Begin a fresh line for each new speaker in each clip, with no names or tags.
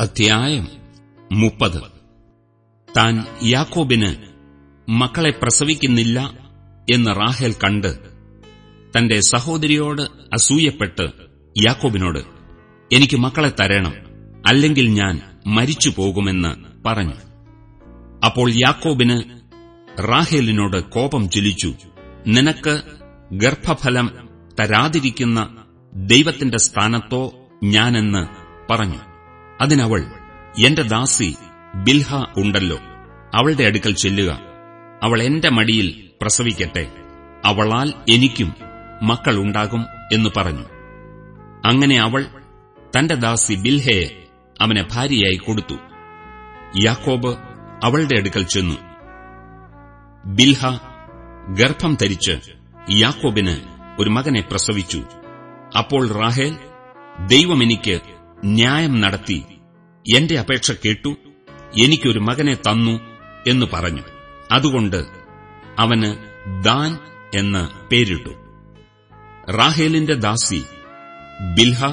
അധ്യായം മുപ്പത്. താൻ യാക്കോബിന് മക്കളെ പ്രസവിക്കുന്നില്ല എന്ന് റാഹേൽ കണ്ട് തന്റെ സഹോദരിയോട് അസൂയപ്പെട്ട് യാക്കോബിനോട് എനിക്ക് മക്കളെ തരണം അല്ലെങ്കിൽ ഞാൻ മരിച്ചു പോകുമെന്ന് പറഞ്ഞു. അപ്പോൾ യാക്കോബിന് റാഹേലിനോട് കോപം ചൊലിച്ചു നിനക്ക് ഗർഭഫലം തരാതിരിക്കുന്ന ദൈവത്തിന്റെ സ്ഥാനത്തോ ഞാനെന്ന് പറഞ്ഞു. അതിനവൾ എന്റെ ദാസി ബിൽഹ ഉണ്ടല്ലോ അവളുടെ അടുക്കൽ ചെല്ലുക. അവൾ എന്റെ മടിയിൽ പ്രസവിക്കട്ടെ. അവളാൽ എനിക്കും മക്കൾ ഉണ്ടാകും എന്ന് പറഞ്ഞു. അങ്ങനെ അവൾ തന്റെ ദാസി ബിൽഹയെ അവനെ ഭാര്യയായി കൊടുത്തു. യാക്കോബ് അവളുടെ അടുക്കൽ ചെന്നു. ബിൽഹ ഗർഭം ധരിച്ച് യാക്കോബിന് ഒരു മകനെ പ്രസവിച്ചു. അപ്പോൾ റാഹേൽ ദൈവം എനിക്ക് ന്യായം നടത്തി. എന്റെ അപേക്ഷ കേട്ടു. എനിക്കൊരു മകനെ തന്നു എന്ന് പറഞ്ഞു. അതുകൊണ്ട് അവന് ദാൻ എന്ന് പേരിട്ടു. റാഹേലിന്റെ ദാസി ബിൽഹ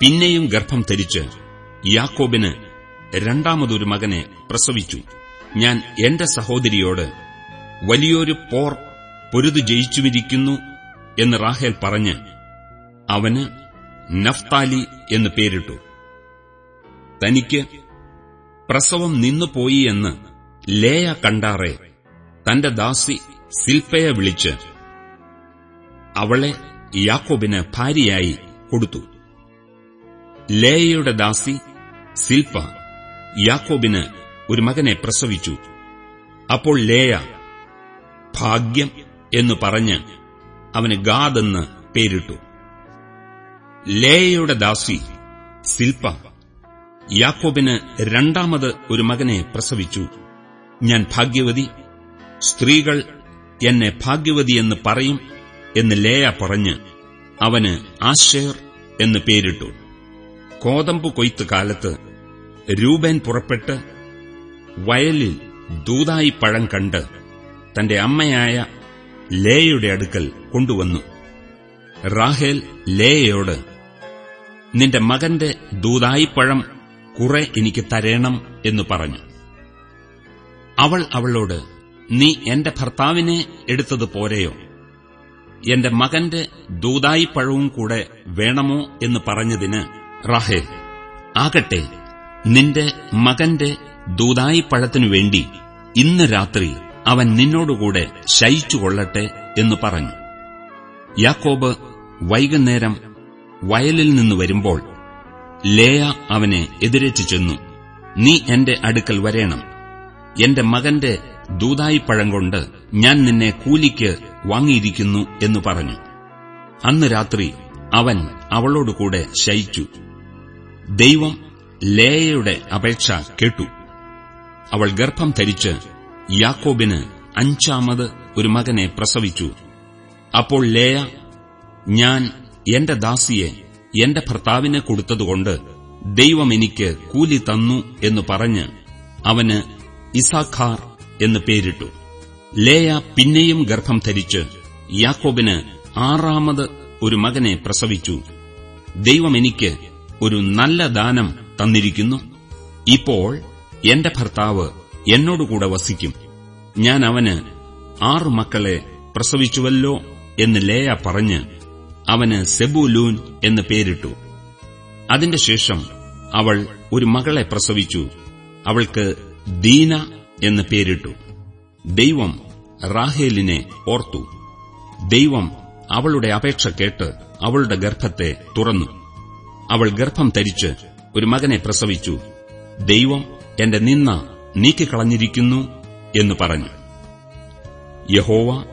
പിന്നെയും ഗർഭം ധരിച്ച് യാക്കോബിന് രണ്ടാമതൊരു മകനെ പ്രസവിച്ചു. ഞാൻ എന്റെ സഹോദരിയോട് വലിയൊരു പോർ പൊരുതു ജയിച്ചുമിരിക്കുന്നു എന്ന് റാഹേൽ പറഞ്ഞ് അവന് നഫ്താലി എന്ന് പേരിട്ടു. തനിക്ക് പ്രസവം നിന്നുപോയി എന്ന് ലേയ കണ്ടാറെ തന്റെ ദാസി സിൽപ്പയെ വിളിച്ച് അവളെ യാക്കോബിന് ഭാര്യയായി കൊടുത്തു. ലേയയുടെ ദാസി സിൽപ്പ യാക്കോബിന് ഒരു മകനെ പ്രസവിച്ചു. അപ്പോൾ ലേയ ഭാഗ്യം എന്നു പറഞ്ഞ് അവന് ഗാദെന്ന് പേരിട്ടു. ലേയയുടെ ദാസി സിൽപ്പ. യാക്കോബിന് രണ്ടാമത് ഒരു മകനെ പ്രസവിച്ചു. ഞാൻ ഭാഗ്യവതി സ്ത്രീകൾ എന്നെ ഭാഗ്യവതിയെന്ന് പറയും എന്ന് ലേയ പറഞ്ഞ് അവന് ആശേർ എന്ന് പേരിട്ടു. കോതമ്പ് കൊയ്ത്ത് കാലത്ത് രൂപൻ പുറപ്പെട്ട് വയലിൽ ദൂതായി പഴം കണ്ട് തന്റെ അമ്മയായ ലേയുടെ അടുക്കൽ കൊണ്ടുവന്നു. റാഹേൽ ലേയയോട് നിന്റെ മകന്റെ ദൂതായിപ്പഴം കുറെ എനിക്ക് തരേണം എന്ന് പറഞ്ഞു. അവൾ അവളോട് നീ എന്റെ ഭർത്താവിനെ എടുത്തത് പോരെയോ? എന്റെ മകന്റെ ദൂതായിപ്പഴവും കൂടെ വേണമോ എന്ന് പറഞ്ഞതിന് റാഹേൽ ആകട്ടെ നിന്റെ മകന്റെ ദൂതായിപ്പഴത്തിനു വേണ്ടി ഇന്ന് രാത്രി അവൻ നിന്നോടുകൂടെ ശയിച്ചുകൊള്ളട്ടെ എന്ന് പറഞ്ഞു. യാക്കോബ് വൈകുന്നേരം വയലിൽ നിന്ന് വരുമ്പോൾ ലേയ അവനെ എതിരേറ്റു ചെന്നു. നീ എന്റെ അടുക്കൽ വരേണം. എന്റെ മകന്റെ ദൂതായിപ്പഴം കൊണ്ട് ഞാൻ നിന്നെ കൂലിക്ക് വാങ്ങിയിരിക്കുന്നു എന്ന് പറഞ്ഞു. അന്ന് രാത്രി അവൻ അവളോടുകൂടെ ശയിച്ചു. ദൈവം ലേയയുടെ അപേക്ഷ കേട്ടു. അവൾ ഗർഭം ധരിച്ച് യാക്കോബിന് അഞ്ചാമത് ഒരു മകനെ പ്രസവിച്ചു. അപ്പോൾ ലേയ ഞാൻ എന്റെ ദാസിയെ എന്റെ ഭർത്താവിനെ കൊടുത്തതുകൊണ്ട് ദൈവം എനിക്ക് കൂലി തന്നു എന്ന് പറഞ്ഞ് അവന് ഇസാഖാർ എന്ന് പേരിട്ടു. ലേയ പിന്നെയും ഗർഭം ധരിച്ച് യാക്കോബിന് ആറാമത് ഒരു മകനെ പ്രസവിച്ചു. ദൈവം എനിക്ക് ഒരു നല്ല ദാനം തന്നിരിക്കുന്നു. ഇപ്പോൾ എന്റെ ഭർത്താവ് എന്നോടുകൂടെ വസിക്കും. ഞാൻ അവന് ആറു മക്കളെ പ്രസവിച്ചുവല്ലോ എന്ന് ലേയ പറഞ്ഞ് അവന് സെബുലൂൻ എന്ന് പേരിട്ടു. അതിന്റെ ശേഷം അവൾ ഒരു മകളെ പ്രസവിച്ചു. അവൾക്ക് ദീന എന്ന് പേരിട്ടു. ദൈവം റാഹേലിനെ ഓർത്തു. ദൈവം അവളുടെ അപേക്ഷ കേട്ട് അവളുടെ ഗർഭത്തെ തുറന്നു. അവൾ ഗർഭം ധരിച്ച് ഒരു മകനെ പ്രസവിച്ചു. ദൈവം എന്റെ നിന്ന നീക്കിക്കളഞ്ഞിരിക്കുന്നു എന്ന് പറഞ്ഞു. യഹോവ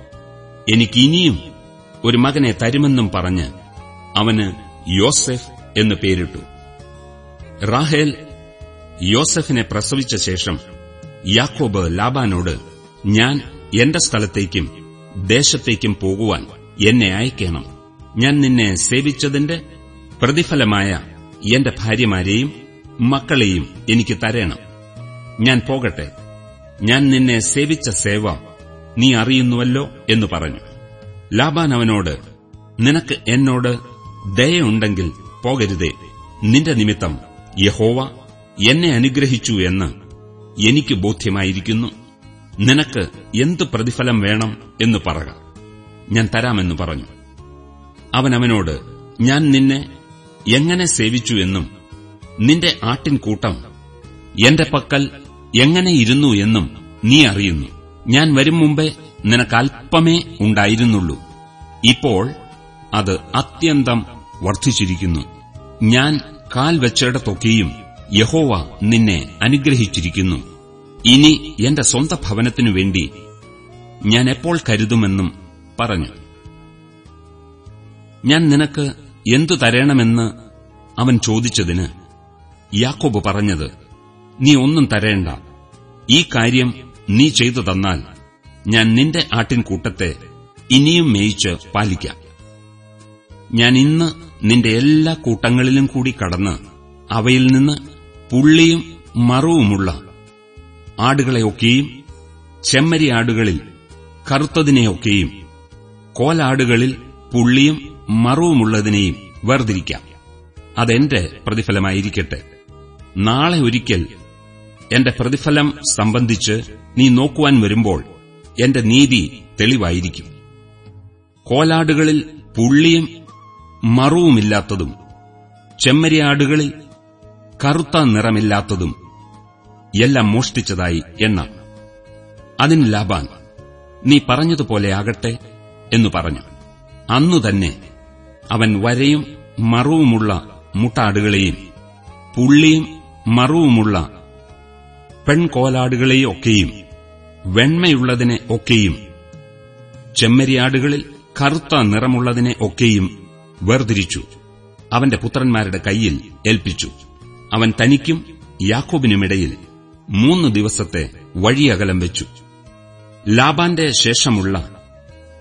എനിക്കിനിയും ഒരു മകനെ തരുമെന്നും പറഞ്ഞ് അവന് യോസെഫ് എന്ന് പേരിട്ടു. റാഹേൽ യോസെഫിനെ പ്രസവിച്ച ശേഷം യാക്കോബ് ലാബാനോട് ഞാൻ എന്റെ സ്ഥലത്തേക്കും ദേശത്തേക്കും പോകുവാൻ എന്നെ അയക്കണം. ഞാൻ നിന്നെ സേവിച്ചതിന്റെ പ്രതിഫലമായ എന്റെ ഭാര്യമാരെയും മക്കളെയും എനിക്ക് തരണം. ഞാൻ പോകട്ടെ. ഞാൻ നിന്നെ സേവിച്ച സേവ നീ അറിയുന്നുവല്ലോ എന്ന് പറഞ്ഞു. ലാബാൻ അവനോട് നിനക്ക് എന്നോട് ദയുണ്ടെങ്കിൽ പോകരുതേ. നിന്റെ നിമിത്തം യഹോവ എന്നെ അനുഗ്രഹിച്ചു എന്ന് എനിക്ക് ബോധ്യമായിരിക്കുന്നു. നിനക്ക് എന്ത് പ്രതിഫലം വേണം എന്ന് പറക. ഞാൻ തരാമെന്ന് പറഞ്ഞു. അവൻ അവനോട് ഞാൻ നിന്നെ എങ്ങനെ സേവിച്ചു എന്നും നിന്റെ ആട്ടിൻകൂട്ടം എന്റെ പക്കൽ എങ്ങനെയിരുന്നു എന്നും നീ അറിയുന്നു. ഞാൻ വരും മുമ്പേ നിനക്കൽപ്പമേ ഉണ്ടായിരുന്നുള്ളൂ. ഇപ്പോൾ അത് അത്യന്തം വർദ്ധിച്ചിരിക്കുന്നു. ഞാൻ കാൽ വെച്ചിടത്തൊക്കെയും യഹോവ നിന്നെ അനുഗ്രഹിച്ചിരിക്കുന്നു. ഇനി എന്റെ സ്വന്ത ഭവനത്തിനു വേണ്ടി ഞാൻ എപ്പോൾ കരുതുമെന്നും പറഞ്ഞു. ഞാൻ നിനക്ക് എന്തു തരേണമെന്ന് അവൻ ചോദിച്ചതിന് യാക്കോബ് പറഞ്ഞത് നീ ഒന്നും തരേണ്ട. ഈ കാര്യം നീ ചെയ്തു തന്നാൽ ഞാൻ നിന്റെ ആട്ടിൻകൂട്ടത്തെ ഇനിയും മേയിച്ച് പാലിക്കാം. ഞാൻ ഇന്ന് നിന്റെ എല്ലാ കൂട്ടങ്ങളിലും കൂടി കടന്ന് അവയിൽ നിന്ന് പുള്ളിയും മറവുമുള്ള ആടുകളെയൊക്കെയും ചെമ്മരി ആടുകളിൽ കറുത്തതിനെയൊക്കെയും കോലാടുകളിൽ പുള്ളിയും മറവുമുള്ളതിനെയും വേർതിരിക്കാം. അതെന്റെ പ്രതിഫലമായിരിക്കട്ടെ. നാളെ ഒരിക്കൽ എന്റെ പ്രതിഫലം സംബന്ധിച്ച് നീ നോക്കുവാൻ വരുമ്പോൾ എന്റെ നീതി തെളിവായിരിക്കും. കോലാടുകളിൽ പുള്ളിയും മറുവുമില്ലാത്തതും ചെമ്മരിയാടുകളിൽ കറുത്ത നിറമില്ലാത്തതും എല്ലാം മോഷ്ടിച്ചതായി എണ്ണ അതിന് ലാബാൻ നീ പറഞ്ഞതുപോലെ ആകട്ടെ എന്നു പറഞ്ഞു. അന്നു തന്നെ അവൻ വരയും മറുവുമുള്ള മുട്ടാടുകളെയും പുള്ളിയും മറുവുമുള്ള പെൺകോലാടുകളെയും ഒക്കെയും വെണ്മയുള്ളതിനെ ഒക്കെയും ചെമ്മരിയാടുകളിൽ കറുത്ത നിറമുള്ളതിനെ ഒക്കെയും വേർതിരിച്ചു. അവന്റെ പുത്രന്മാരുടെ കയ്യിൽ ഏൽപ്പിച്ചു. അവൻ തനിക്കും യാക്കോബിനുമിടയിൽ മൂന്ന് ദിവസത്തെ വഴിയകലം വെച്ചു. ലാബാന്റെ ശേഷമുള്ള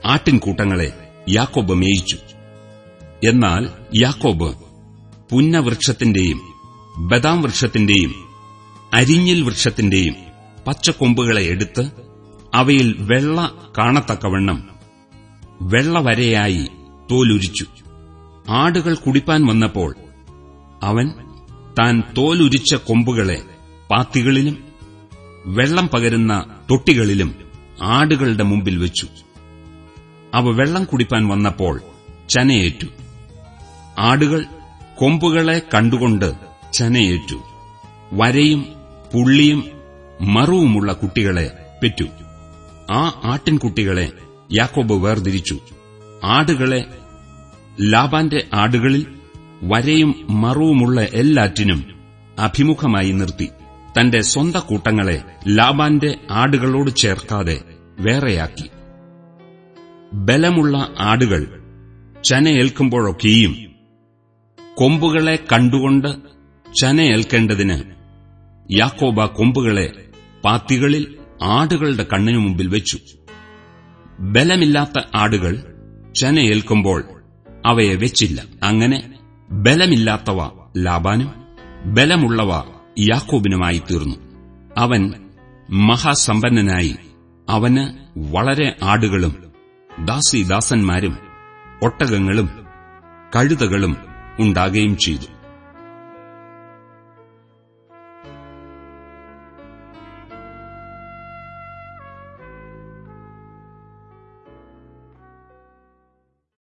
ആട്ടിൻകൂട്ടങ്ങളെ യാക്കോബ് മേയിച്ചു. എന്നാൽ യാക്കോബ് പുന്നവൃക്ഷത്തിന്റെയും ബദാം വൃക്ഷത്തിന്റെയും അരിഞ്ഞിൽ വൃക്ഷത്തിന്റെയും പച്ചക്കൊമ്പുകളെ എടുത്ത് അവയിൽ വെള്ള കാണത്തക്കവണ്ണം വെള്ളവരയായി തോലുരിച്ചു. ആടുകൾ കുടിപ്പാൻ വന്നപ്പോൾ അവൻ താൻ തോലുരിച്ച കൊമ്പുകളെ പാത്തികളിലും വെള്ളം പകരുന്ന തൊട്ടികളിലും ആടുകളുടെ മുമ്പിൽ വെച്ചു. അവ വെള്ളം കുടിപ്പാൻ വന്നപ്പോൾ ചനയേറ്റു. ആടുകൾ കൊമ്പുകളെ കണ്ടുകൊണ്ട് ചനയേറ്റു. വരയും പുള്ളിയും മറുവുമുള്ള കുട്ടികളെ പെറ്റു. ആ ആട്ടിൻകുട്ടികളെ യാക്കോബ് വേർതിരിച്ചു. ആടുകളെ ലാബാന്റെ ആടുകളിൽ വരയും മറുവുമുള്ള എല്ലാറ്റിനും അഭിമുഖമായി നിർത്തി. തന്റെ സ്വന്ത കൂട്ടങ്ങളെ ലാബാന്റെ ആടുകളോട് ചേർക്കാതെ വേറെയാക്കി. ബലമുള്ള ആടുകൾ ചനയേൽക്കുമ്പോഴൊക്കെയും കൊമ്പുകളെ കണ്ടുകൊണ്ട് ചനയേൽക്കേണ്ടതിന് യാക്കോബ കൊമ്പുകളെ പാത്തികളിൽ ആടുകളുടെ കണ്ണിനു മുമ്പിൽ വെച്ചു. ബലമില്ലാത്ത ആടുകൾ ചനയേൽക്കുമ്പോൾ അവയെ വെച്ചില്ല. അങ്ങനെ ബലമില്ലാത്തവ ലാബാനും ബലമുള്ളവ യാക്കോബിനുമായി തീർന്നു. അവൻ മഹാസമ്പന്നനായി അവന് വളരെ ആടുകളും ദാസിദാസന്മാരും ഒട്ടകങ്ങളും കഴുതകളും ഉണ്ടാകുകയും ചെയ്തു.